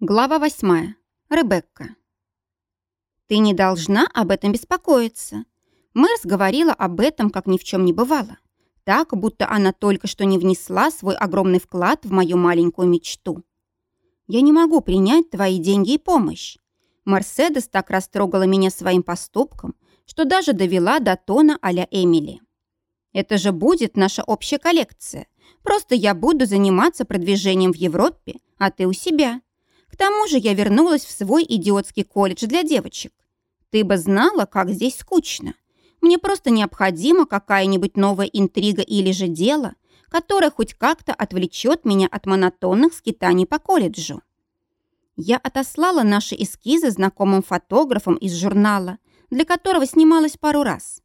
Глава восьмая. Ребекка. «Ты не должна об этом беспокоиться». Мэрс говорила об этом, как ни в чем не бывало. Так, будто она только что не внесла свой огромный вклад в мою маленькую мечту. «Я не могу принять твои деньги и помощь». Мерседес так растрогала меня своим поступком, что даже довела до тона а-ля Эмили. «Это же будет наша общая коллекция. Просто я буду заниматься продвижением в Европе, а ты у себя». Тому же я вернулась в свой идиотский колледж для девочек. Ты бы знала, как здесь скучно. Мне просто необходима какая-нибудь новая интрига или же дело, которое хоть как-то отвлечет меня от монотонных скитаний по колледжу. Я отослала наши эскизы знакомым фотографам из журнала, для которого снималась пару раз.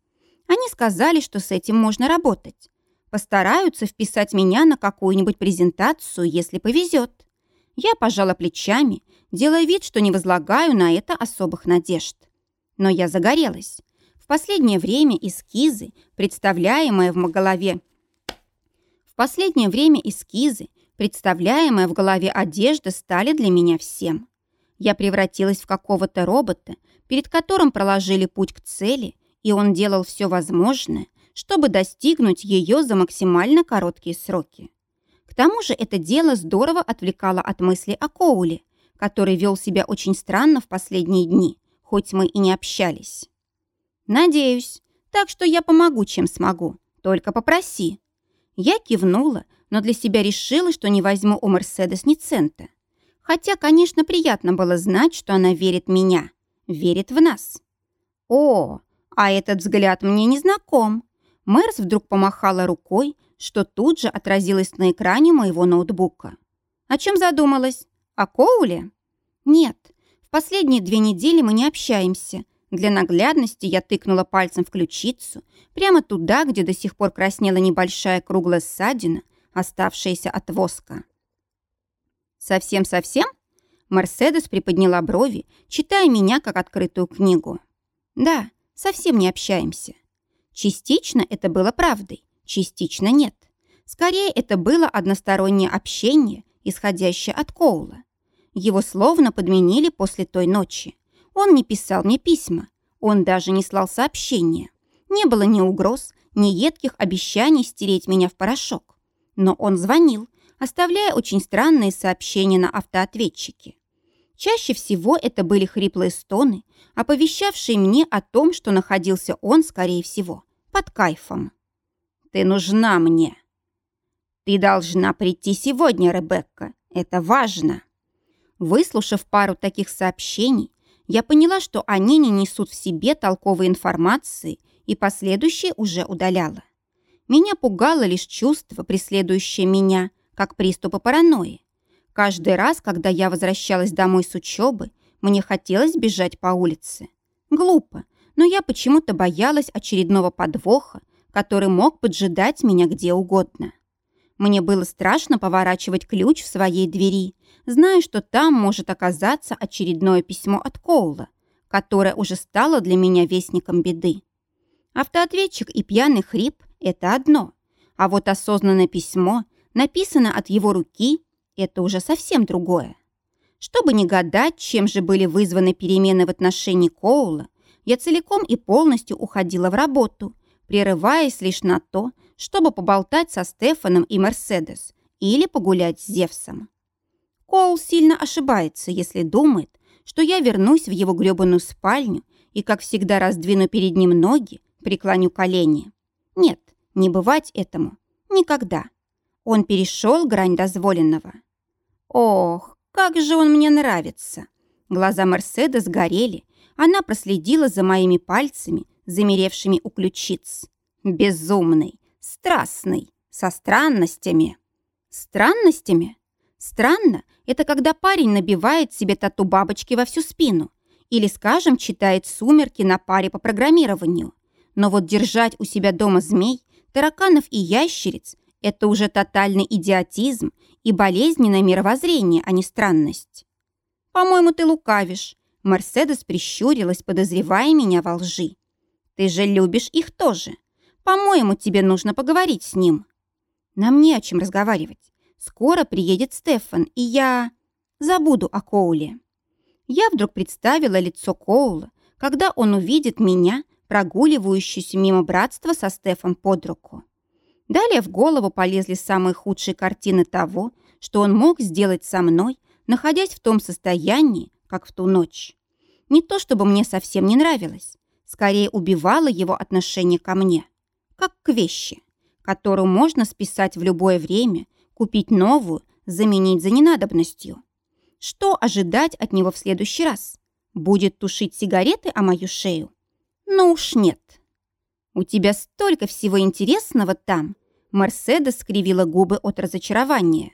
Они сказали, что с этим можно работать. Постараются вписать меня на какую-нибудь презентацию, если повезет. Я пожала плечами, делая вид, что не возлагаю на это особых надежд. Но я загорелась. В последнее время эскизы, представляемые в голове... В последнее время эскизы, представляемые в голове одежды, стали для меня всем. Я превратилась в какого-то робота, перед которым проложили путь к цели, и он делал все возможное, чтобы достигнуть ее за максимально короткие сроки. К тому же это дело здорово отвлекало от мысли о Коуле, который вел себя очень странно в последние дни, хоть мы и не общались. «Надеюсь. Так что я помогу, чем смогу. Только попроси». Я кивнула, но для себя решила, что не возьму у Мерседес ни цента. Хотя, конечно, приятно было знать, что она верит в меня, верит в нас. «О, а этот взгляд мне не знаком». Мэрс вдруг помахала рукой, что тут же отразилось на экране моего ноутбука. О чем задумалась? О Коуле? Нет, в последние две недели мы не общаемся. Для наглядности я тыкнула пальцем в ключицу, прямо туда, где до сих пор краснела небольшая круглая ссадина, оставшаяся от воска. «Совсем-совсем?» Мерседес приподняла брови, читая меня как открытую книгу. «Да, совсем не общаемся. Частично это было правдой, Частично нет. Скорее, это было одностороннее общение, исходящее от Коула. Его словно подменили после той ночи. Он не писал мне письма, он даже не слал сообщения. Не было ни угроз, ни едких обещаний стереть меня в порошок. Но он звонил, оставляя очень странные сообщения на автоответчике. Чаще всего это были хриплые стоны, оповещавшие мне о том, что находился он, скорее всего, под кайфом. Ты нужна мне. Ты должна прийти сегодня, Ребекка. Это важно. Выслушав пару таких сообщений, я поняла, что они не несут в себе толковой информации и последующие уже удаляла. Меня пугало лишь чувство, преследующее меня, как приступы паранойи. Каждый раз, когда я возвращалась домой с учебы, мне хотелось бежать по улице. Глупо, но я почему-то боялась очередного подвоха который мог поджидать меня где угодно. Мне было страшно поворачивать ключ в своей двери, зная, что там может оказаться очередное письмо от Коула, которое уже стало для меня вестником беды. Автоответчик и пьяный хрип – это одно, а вот осознанное письмо, написанное от его руки – это уже совсем другое. Чтобы не гадать, чем же были вызваны перемены в отношении Коула, я целиком и полностью уходила в работу – прерываясь лишь на то, чтобы поболтать со Стефаном и Мерседес или погулять с Зевсом. Коул сильно ошибается, если думает, что я вернусь в его грёбаную спальню и, как всегда, раздвину перед ним ноги, преклоню колени. Нет, не бывать этому. Никогда. Он перешел грань дозволенного. Ох, как же он мне нравится. Глаза Мерседес горели. Она проследила за моими пальцами, замеревшими у ключиц. Безумный, страстный, со странностями. Странностями? Странно – это когда парень набивает себе тату бабочки во всю спину или, скажем, читает «Сумерки» на паре по программированию. Но вот держать у себя дома змей, тараканов и ящериц – это уже тотальный идиотизм и болезненное мировоззрение, а не странность. «По-моему, ты лукавишь», – Мерседес прищурилась, подозревая меня во лжи. Ты же любишь их тоже. По-моему, тебе нужно поговорить с ним. Нам не о чем разговаривать. Скоро приедет Стефан, и я... забуду о Коуле. Я вдруг представила лицо Коула, когда он увидит меня, прогуливающуюся мимо братства со Стефом под руку. Далее в голову полезли самые худшие картины того, что он мог сделать со мной, находясь в том состоянии, как в ту ночь. Не то чтобы мне совсем не нравилось, скорее убивало его отношение ко мне, как к вещи, которую можно списать в любое время, купить новую, заменить за ненадобностью. Что ожидать от него в следующий раз? Будет тушить сигареты о мою шею? Ну уж нет. У тебя столько всего интересного там. Мерседес скривила губы от разочарования.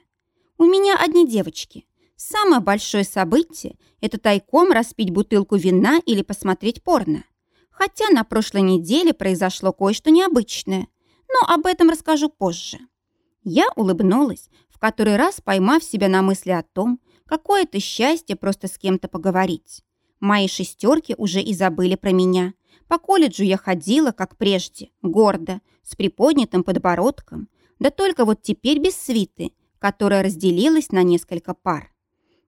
У меня одни девочки. Самое большое событие – это тайком распить бутылку вина или посмотреть порно. Хотя на прошлой неделе произошло кое-что необычное, но об этом расскажу позже. Я улыбнулась, в который раз поймав себя на мысли о том, какое это счастье просто с кем-то поговорить. Мои шестерки уже и забыли про меня. По колледжу я ходила, как прежде, гордо, с приподнятым подбородком, да только вот теперь без свиты, которая разделилась на несколько пар.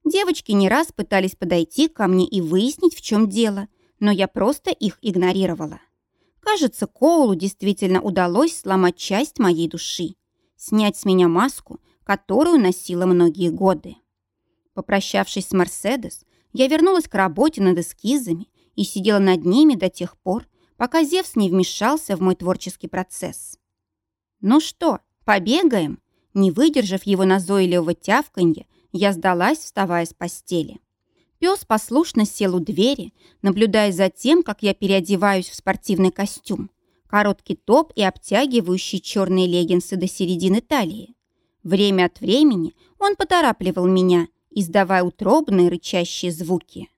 Девочки не раз пытались подойти ко мне и выяснить, в чем дело, но я просто их игнорировала. Кажется, Коулу действительно удалось сломать часть моей души, снять с меня маску, которую носила многие годы. Попрощавшись с Мерседес, я вернулась к работе над эскизами и сидела над ними до тех пор, пока Зевс не вмешался в мой творческий процесс. «Ну что, побегаем?» Не выдержав его назойливого тявканья, я сдалась, вставая с постели. Пес послушно сел у двери, наблюдая за тем, как я переодеваюсь в спортивный костюм, короткий топ и обтягивающие черные леггинсы до середины талии. Время от времени он поторапливал меня, издавая утробные рычащие звуки.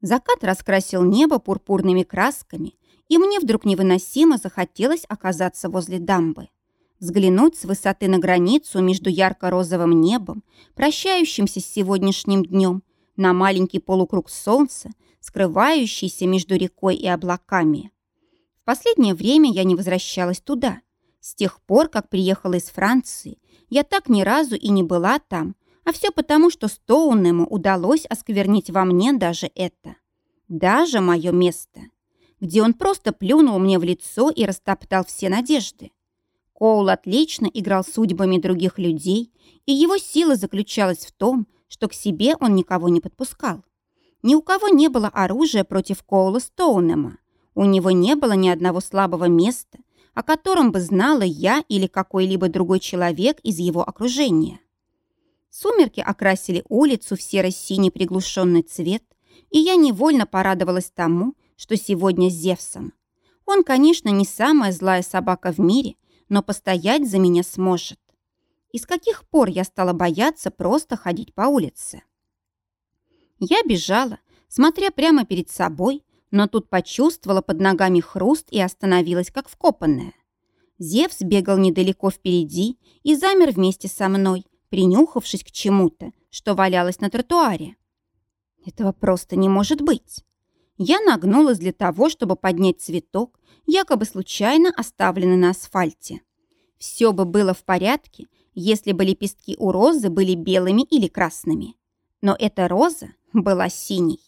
Закат раскрасил небо пурпурными красками, и мне вдруг невыносимо захотелось оказаться возле дамбы взглянуть с высоты на границу между ярко-розовым небом, прощающимся с сегодняшним днем, на маленький полукруг солнца, скрывающийся между рекой и облаками. В последнее время я не возвращалась туда. С тех пор, как приехала из Франции, я так ни разу и не была там, а все потому, что Стоунему удалось осквернить во мне даже это. Даже мое место, где он просто плюнул мне в лицо и растоптал все надежды. Коул отлично играл судьбами других людей, и его сила заключалась в том, что к себе он никого не подпускал. Ни у кого не было оружия против Коула Стоунема. У него не было ни одного слабого места, о котором бы знала я или какой-либо другой человек из его окружения. Сумерки окрасили улицу в серо-синий приглушенный цвет, и я невольно порадовалась тому, что сегодня с Зевсом. Он, конечно, не самая злая собака в мире, но постоять за меня сможет. И с каких пор я стала бояться просто ходить по улице? Я бежала, смотря прямо перед собой, но тут почувствовала под ногами хруст и остановилась, как вкопанная. Зевс бегал недалеко впереди и замер вместе со мной, принюхавшись к чему-то, что валялось на тротуаре. Этого просто не может быть. Я нагнулась для того, чтобы поднять цветок, якобы случайно оставленный на асфальте. Все бы было в порядке, если бы лепестки у розы были белыми или красными. Но эта роза была синей.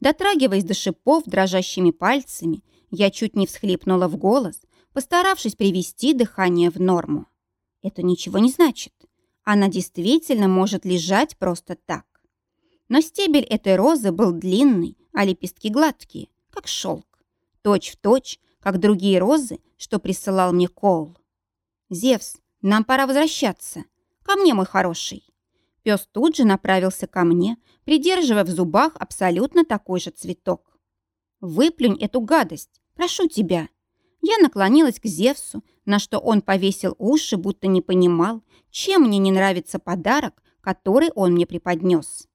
Дотрагиваясь до шипов дрожащими пальцами, я чуть не всхлипнула в голос, постаравшись привести дыхание в норму. Это ничего не значит. Она действительно может лежать просто так. Но стебель этой розы был длинный, а лепестки гладкие, как шелк. Точь в точь, как другие розы, что присылал мне Коул. «Зевс, нам пора возвращаться. Ко мне, мой хороший». Пес тут же направился ко мне, придерживая в зубах абсолютно такой же цветок. «Выплюнь эту гадость, прошу тебя». Я наклонилась к Зевсу, на что он повесил уши, будто не понимал, чем мне не нравится подарок, который он мне преподнес.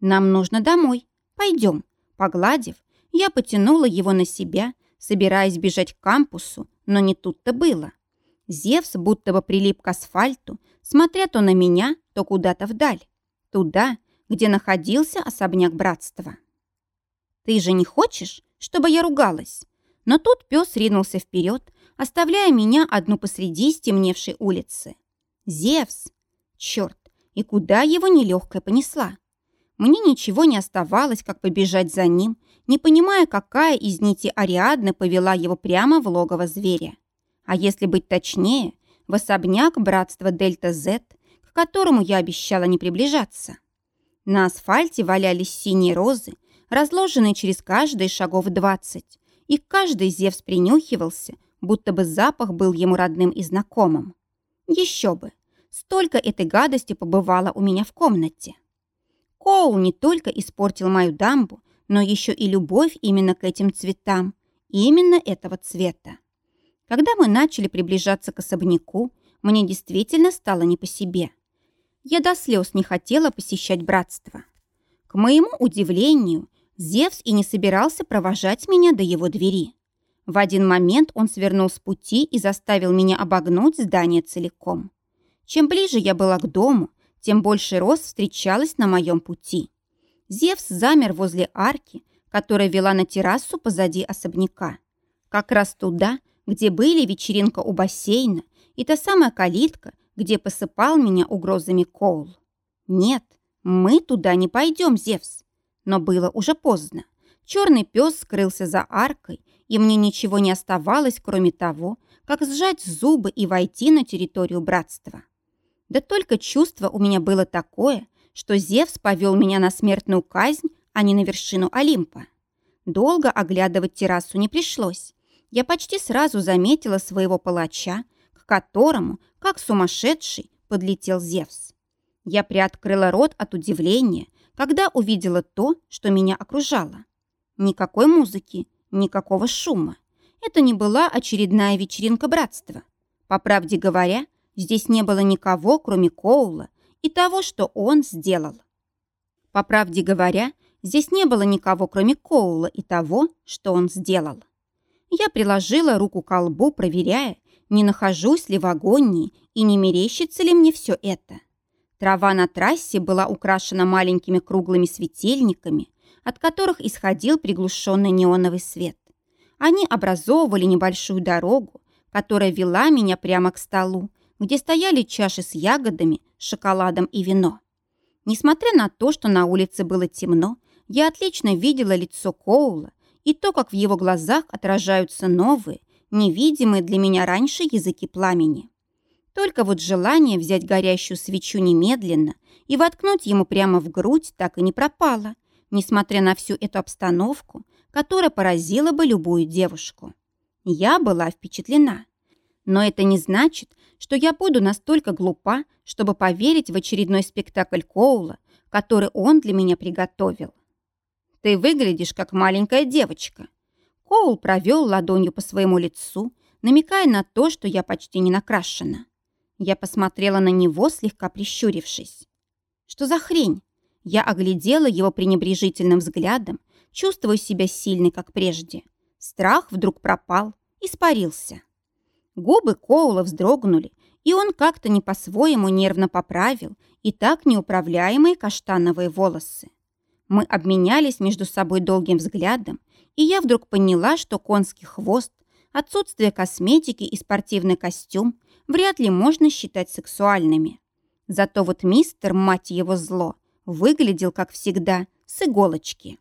«Нам нужно домой. Пойдем». Погладив, я потянула его на себя, собираясь бежать к кампусу, но не тут-то было. Зевс будто бы прилип к асфальту, смотря то на меня, то куда-то вдаль. Туда, где находился особняк братства. «Ты же не хочешь, чтобы я ругалась?» Но тут пес ринулся вперед, оставляя меня одну посреди стемневшей улицы. «Зевс!» Черт, и куда его нелегкая понесла. Мне ничего не оставалось, как побежать за ним, не понимая, какая из нити Ариадны повела его прямо в логово зверя. А если быть точнее, в особняк братства Дельта-З, к которому я обещала не приближаться. На асфальте валялись синие розы, разложенные через каждые шагов двадцать, и каждый Зевс принюхивался, будто бы запах был ему родным и знакомым. Еще бы, столько этой гадости побывало у меня в комнате. Коул не только испортил мою дамбу, но еще и любовь именно к этим цветам, именно этого цвета. Когда мы начали приближаться к особняку, мне действительно стало не по себе. Я до слез не хотела посещать братство. К моему удивлению, Зевс и не собирался провожать меня до его двери. В один момент он свернул с пути и заставил меня обогнуть здание целиком. Чем ближе я была к дому, тем больше роз встречалось на моем пути. Зевс замер возле арки, которая вела на террасу позади особняка. Как раз туда, где были вечеринка у бассейна и та самая калитка, где посыпал меня угрозами Коул. Нет, мы туда не пойдем, Зевс. Но было уже поздно. Черный пес скрылся за аркой, и мне ничего не оставалось, кроме того, как сжать зубы и войти на территорию братства. Да только чувство у меня было такое, что Зевс повел меня на смертную казнь, а не на вершину Олимпа. Долго оглядывать террасу не пришлось. Я почти сразу заметила своего палача, к которому, как сумасшедший, подлетел Зевс. Я приоткрыла рот от удивления, когда увидела то, что меня окружало. Никакой музыки, никакого шума. Это не была очередная вечеринка братства. По правде говоря, Здесь не было никого, кроме Коула и того, что он сделал. По правде говоря, здесь не было никого, кроме Коула и того, что он сделал. Я приложила руку к колбу, проверяя, не нахожусь ли в агонии и не мерещится ли мне все это. Трава на трассе была украшена маленькими круглыми светильниками, от которых исходил приглушенный неоновый свет. Они образовывали небольшую дорогу, которая вела меня прямо к столу, где стояли чаши с ягодами, шоколадом и вино. Несмотря на то, что на улице было темно, я отлично видела лицо Коула и то, как в его глазах отражаются новые, невидимые для меня раньше языки пламени. Только вот желание взять горящую свечу немедленно и воткнуть ему прямо в грудь так и не пропало, несмотря на всю эту обстановку, которая поразила бы любую девушку. Я была впечатлена. Но это не значит, что я буду настолько глупа, чтобы поверить в очередной спектакль Коула, который он для меня приготовил. Ты выглядишь как маленькая девочка. Коул провел ладонью по своему лицу, намекая на то, что я почти не накрашена. Я посмотрела на него, слегка прищурившись. Что за хрень? Я оглядела его пренебрежительным взглядом, чувствуя себя сильной, как прежде. Страх вдруг пропал, испарился. Губы Коула вздрогнули, и он как-то не по-своему нервно поправил и так неуправляемые каштановые волосы. Мы обменялись между собой долгим взглядом, и я вдруг поняла, что конский хвост, отсутствие косметики и спортивный костюм вряд ли можно считать сексуальными. Зато вот мистер, мать его зло, выглядел, как всегда, с иголочки.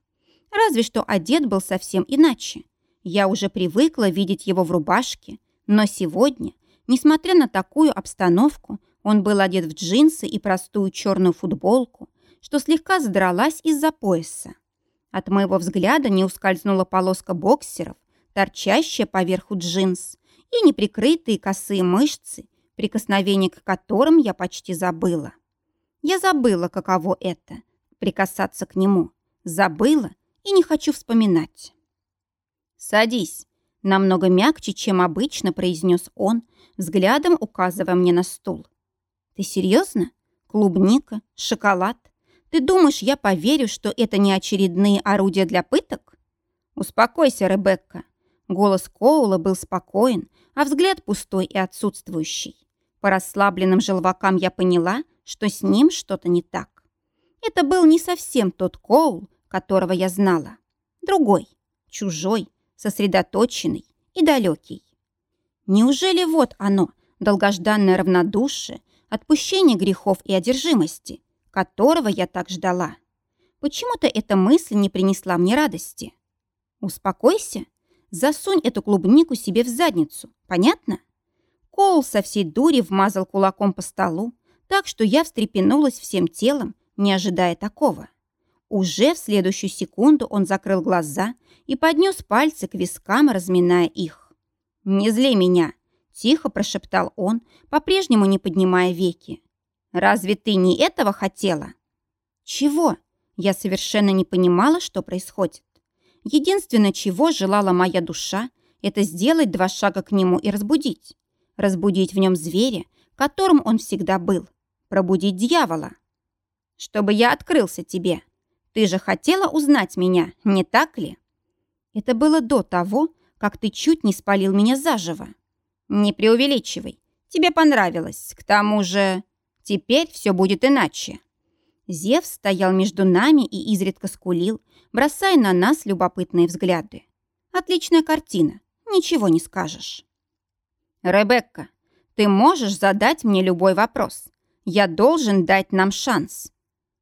Разве что одет был совсем иначе. Я уже привыкла видеть его в рубашке, но сегодня, несмотря на такую обстановку, он был одет в джинсы и простую черную футболку, что слегка задралась из-за пояса. От моего взгляда не ускользнула полоска боксеров, торчащая поверху джинс, и неприкрытые косые мышцы, прикосновение к которым я почти забыла. Я забыла, каково это — прикасаться к нему. Забыла и не хочу вспоминать. «Садись», Намного мягче, чем обычно, произнес он, взглядом указывая мне на стул. «Ты серьезно? Клубника? Шоколад? Ты думаешь, я поверю, что это не очередные орудия для пыток?» «Успокойся, Ребекка». Голос Коула был спокоен, а взгляд пустой и отсутствующий. По расслабленным желвакам я поняла, что с ним что-то не так. Это был не совсем тот Коул, которого я знала. Другой, чужой, сосредоточенный и далекий. Неужели вот оно, долгожданное равнодушие, Отпущение грехов и одержимости, которого я так ждала. Почему-то эта мысль не принесла мне радости. Успокойся, засунь эту клубнику себе в задницу, понятно? Коул со всей дури вмазал кулаком по столу, так что я встрепенулась всем телом, не ожидая такого. Уже в следующую секунду он закрыл глаза и поднес пальцы к вискам, разминая их. «Не зли меня!» – тихо прошептал он, по-прежнему не поднимая веки. «Разве ты не этого хотела?» «Чего?» Я совершенно не понимала, что происходит. Единственное, чего желала моя душа, это сделать два шага к нему и разбудить. Разбудить в нем зверя, которым он всегда был. Пробудить дьявола. Чтобы я открылся тебе. Ты же хотела узнать меня, не так ли? Это было до того, как ты чуть не спалил меня заживо. Не преувеличивай. Тебе понравилось. К тому же, теперь все будет иначе. Зев стоял между нами и изредка скулил, бросая на нас любопытные взгляды. Отличная картина, ничего не скажешь. «Ребекка, ты можешь задать мне любой вопрос. Я должен дать нам шанс».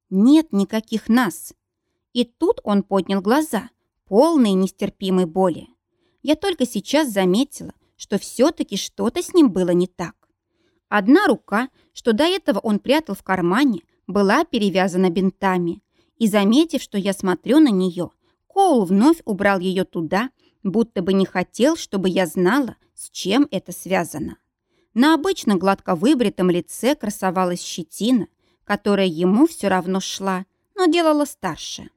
«Нет никаких нас». И тут он поднял глаза, полные нестерпимой боли. Я только сейчас заметила, что все-таки что-то с ним было не так. Одна рука, что до этого он прятал в кармане, была перевязана бинтами, и, заметив, что я смотрю на нее, Коул вновь убрал ее туда, будто бы не хотел, чтобы я знала, с чем это связано. На обычно гладко выбритом лице красовалась щетина, которая ему все равно шла, но делала старше.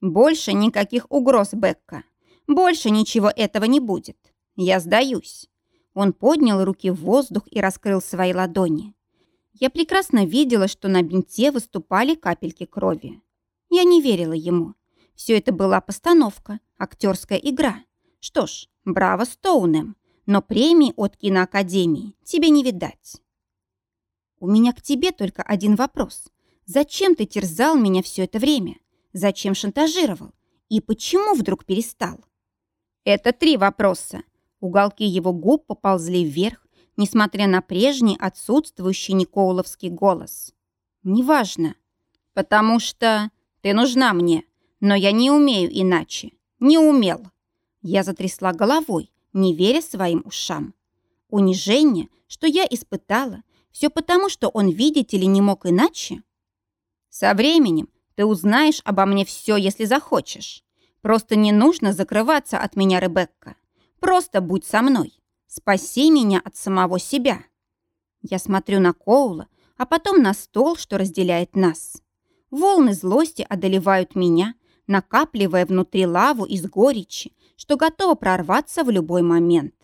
«Больше никаких угроз, Бекка. Больше ничего этого не будет. Я сдаюсь». Он поднял руки в воздух и раскрыл свои ладони. Я прекрасно видела, что на бинте выступали капельки крови. Я не верила ему. Все это была постановка, актерская игра. Что ж, браво Стоунем, но премии от киноакадемии тебе не видать. У меня к тебе только один вопрос. Зачем ты терзал меня все это время? Зачем шантажировал? И почему вдруг перестал? Это три вопроса. Уголки его губ поползли вверх, несмотря на прежний отсутствующий Николовский голос. «Неважно, потому что ты нужна мне, но я не умею иначе, не умел». Я затрясла головой, не веря своим ушам. Унижение, что я испытала, все потому, что он, видите ли, не мог иначе? Со временем ты узнаешь обо мне все, если захочешь. Просто не нужно закрываться от меня, Ребекка. Просто будь со мной. Спаси меня от самого себя. Я смотрю на Коула, а потом на стол, что разделяет нас. Волны злости одолевают меня, накапливая внутри лаву из горечи, что готова прорваться в любой момент.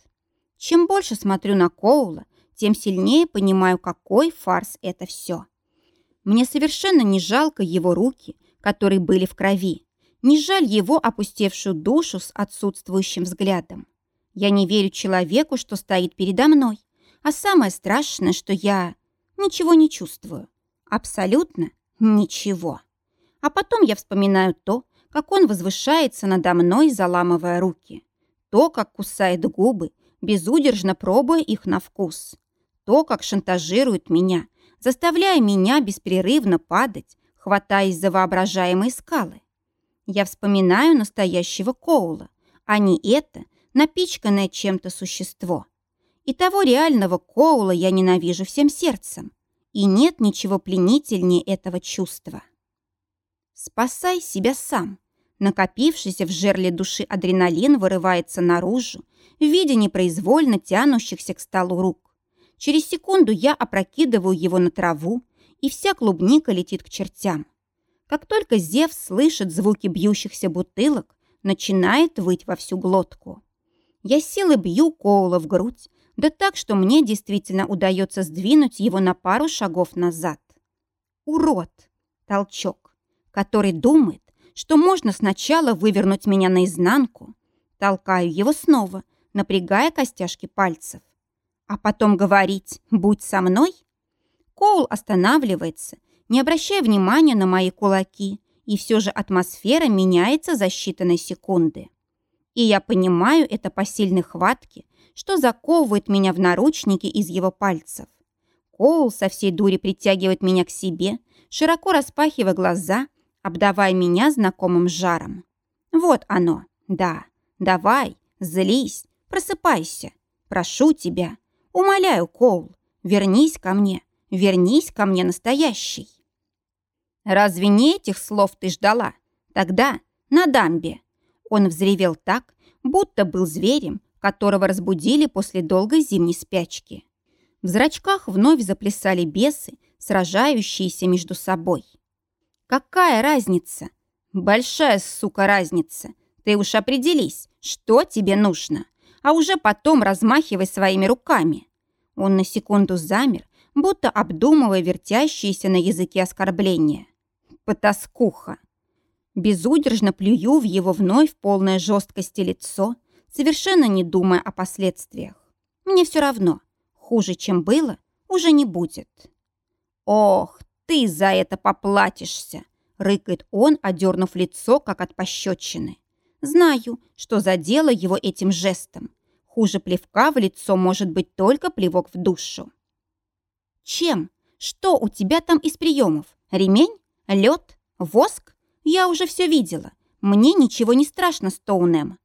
Чем больше смотрю на Коула, тем сильнее понимаю, какой фарс это все. Мне совершенно не жалко его руки, которые были в крови, не жаль его опустевшую душу с отсутствующим взглядом. Я не верю человеку, что стоит передо мной. А самое страшное, что я ничего не чувствую. Абсолютно ничего. А потом я вспоминаю то, как он возвышается надо мной, заламывая руки. То, как кусает губы, безудержно пробуя их на вкус. То, как шантажирует меня, заставляя меня беспрерывно падать, хватаясь за воображаемые скалы. Я вспоминаю настоящего Коула, а не это, напичканное чем-то существо. И того реального Коула я ненавижу всем сердцем. И нет ничего пленительнее этого чувства. Спасай себя сам. Накопившийся в жерле души адреналин вырывается наружу в виде непроизвольно тянущихся к столу рук. Через секунду я опрокидываю его на траву, и вся клубника летит к чертям. Как только Зев слышит звуки бьющихся бутылок, начинает выть во всю глотку. Я силой бью Коула в грудь, да так, что мне действительно удается сдвинуть его на пару шагов назад. Урод! Толчок, который думает, что можно сначала вывернуть меня наизнанку. Толкаю его снова, напрягая костяшки пальцев. А потом говорить «будь со мной». Коул останавливается, не обращая внимания на мои кулаки, и все же атмосфера меняется за считанные секунды. И я понимаю это по сильной хватке, что заковывает меня в наручники из его пальцев. Коул со всей дури притягивает меня к себе, широко распахивая глаза, обдавая меня знакомым жаром. Вот оно, да, давай, злись, просыпайся. Прошу тебя, умоляю, Коул, вернись ко мне, вернись ко мне настоящий. Разве не этих слов ты ждала? Тогда, на дамбе. Он взревел так, будто был зверем, которого разбудили после долгой зимней спячки. В зрачках вновь заплясали бесы, сражающиеся между собой. Какая разница? Большая, сука, разница. Ты уж определись, что тебе нужно, а уже потом размахивай своими руками. Он на секунду замер, будто обдумывая вертящиеся на языке оскорбления. Потаскуха. Безудержно плюю в его вновь полное жесткости лицо, совершенно не думая о последствиях. Мне все равно, хуже, чем было, уже не будет. Ох, ты за это поплатишься, рыкает он, одернув лицо, как от пощечины. Знаю, что задело его этим жестом. Хуже плевка в лицо может быть только плевок в душу. Чем? Что у тебя там из приемов? Ремень? Лед? Воск? Я уже все видела. Мне ничего не страшно, Стоунем.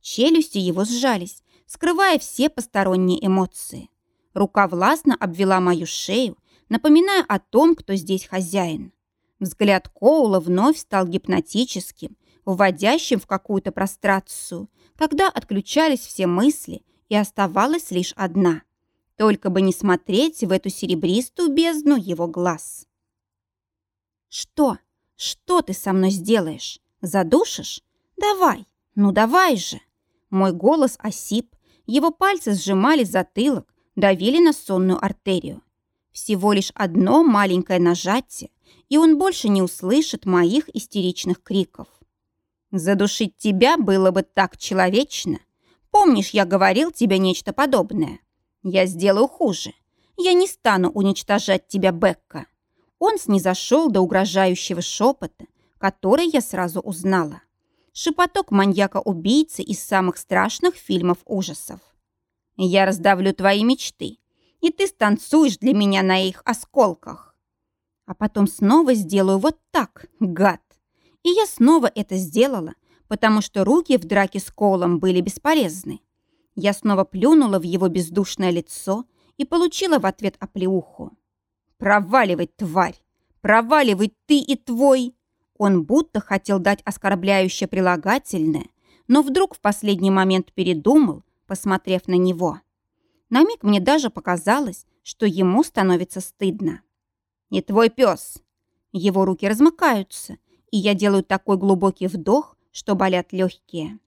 Челюсти его сжались, скрывая все посторонние эмоции. Рука властно обвела мою шею, напоминая о том, кто здесь хозяин. Взгляд Коула вновь стал гипнотическим, вводящим в какую-то прострацию, когда отключались все мысли и оставалась лишь одна. Только бы не смотреть в эту серебристую бездну его глаз. «Что? Что ты со мной сделаешь? Задушишь? Давай, ну давай же!» Мой голос осип, его пальцы сжимали затылок, давили на сонную артерию. Всего лишь одно маленькое нажатие, и он больше не услышит моих истеричных криков. Задушить тебя было бы так человечно. Помнишь, я говорил тебе нечто подобное? Я сделаю хуже. Я не стану уничтожать тебя, Бекка. Он снизошел до угрожающего шепота, который я сразу узнала. Шепоток маньяка-убийцы из самых страшных фильмов ужасов. Я раздавлю твои мечты, и ты станцуешь для меня на их осколках. А потом снова сделаю вот так, гад. И я снова это сделала, потому что руки в драке с Колом были бесполезны. Я снова плюнула в его бездушное лицо и получила в ответ оплеуху. «Проваливай, тварь! Проваливай ты и твой!» Он будто хотел дать оскорбляющее прилагательное, но вдруг в последний момент передумал, посмотрев на него. На миг мне даже показалось, что ему становится стыдно. «И твой пес!» Его руки размыкаются, и я делаю такой глубокий вдох, что болят легкие.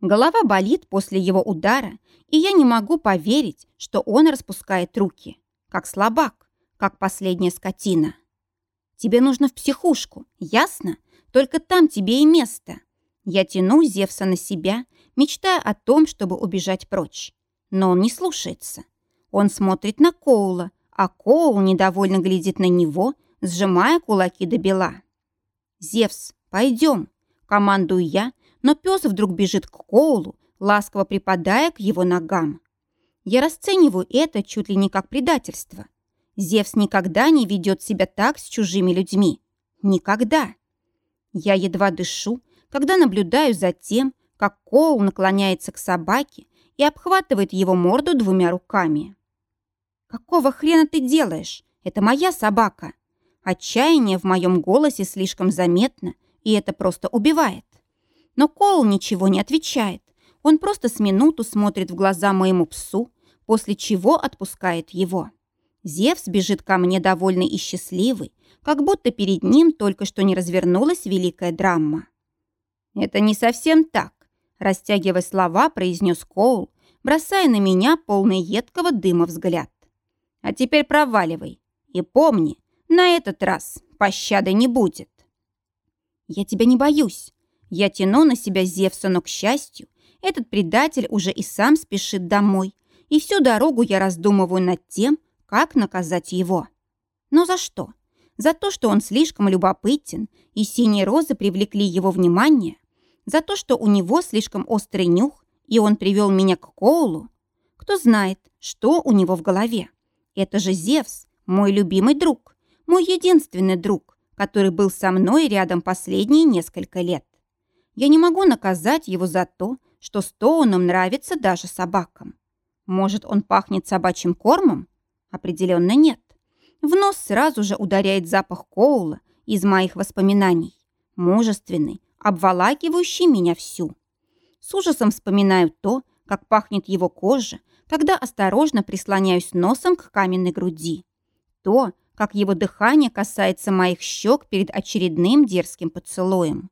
Голова болит после его удара, и я не могу поверить, что он распускает руки, как слабак, как последняя скотина. Тебе нужно в психушку, ясно? Только там тебе и место. Я тяну Зевса на себя, мечтая о том, чтобы убежать прочь. Но он не слушается. Он смотрит на Коула, а Коул недовольно глядит на него, сжимая кулаки до бела. «Зевс, пойдем!» – командую я, но пес вдруг бежит к Коулу, ласково припадая к его ногам. Я расцениваю это чуть ли не как предательство. Зевс никогда не ведет себя так с чужими людьми. Никогда. Я едва дышу, когда наблюдаю за тем, как Коул наклоняется к собаке и обхватывает его морду двумя руками. «Какого хрена ты делаешь? Это моя собака!» Отчаяние в моем голосе слишком заметно, и это просто убивает. Но Коул ничего не отвечает. Он просто с минуту смотрит в глаза моему псу, после чего отпускает его. Зевс бежит ко мне довольный и счастливый, как будто перед ним только что не развернулась великая драма. «Это не совсем так», – растягивая слова, произнес Коул, бросая на меня полный едкого дыма взгляд. «А теперь проваливай. И помни, на этот раз пощады не будет. Я тебя не боюсь. Я тяну на себя Зевса, но, к счастью, этот предатель уже и сам спешит домой, и всю дорогу я раздумываю над тем, как наказать его. Но за что? За то, что он слишком любопытен, и синие розы привлекли его внимание? За то, что у него слишком острый нюх, и он привел меня к Коулу? Кто знает, что у него в голове? Это же Зевс, мой любимый друг, мой единственный друг, который был со мной рядом последние несколько лет. Я не могу наказать его за то, что Стоуном нравится даже собакам. Может, он пахнет собачьим кормом? Определенно нет. В нос сразу же ударяет запах Коула из моих воспоминаний. Мужественный, обволакивающий меня всю. С ужасом вспоминаю то, как пахнет его кожа, когда осторожно прислоняюсь носом к каменной груди. То, как его дыхание касается моих щек перед очередным дерзким поцелуем.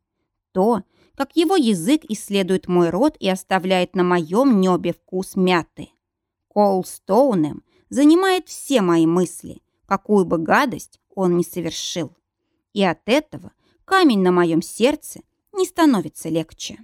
То, как его язык исследует мой рот и оставляет на моем небе вкус мяты. Коул Стоунем занимает все мои мысли, какую бы гадость он ни совершил. И от этого камень на моем сердце не становится легче.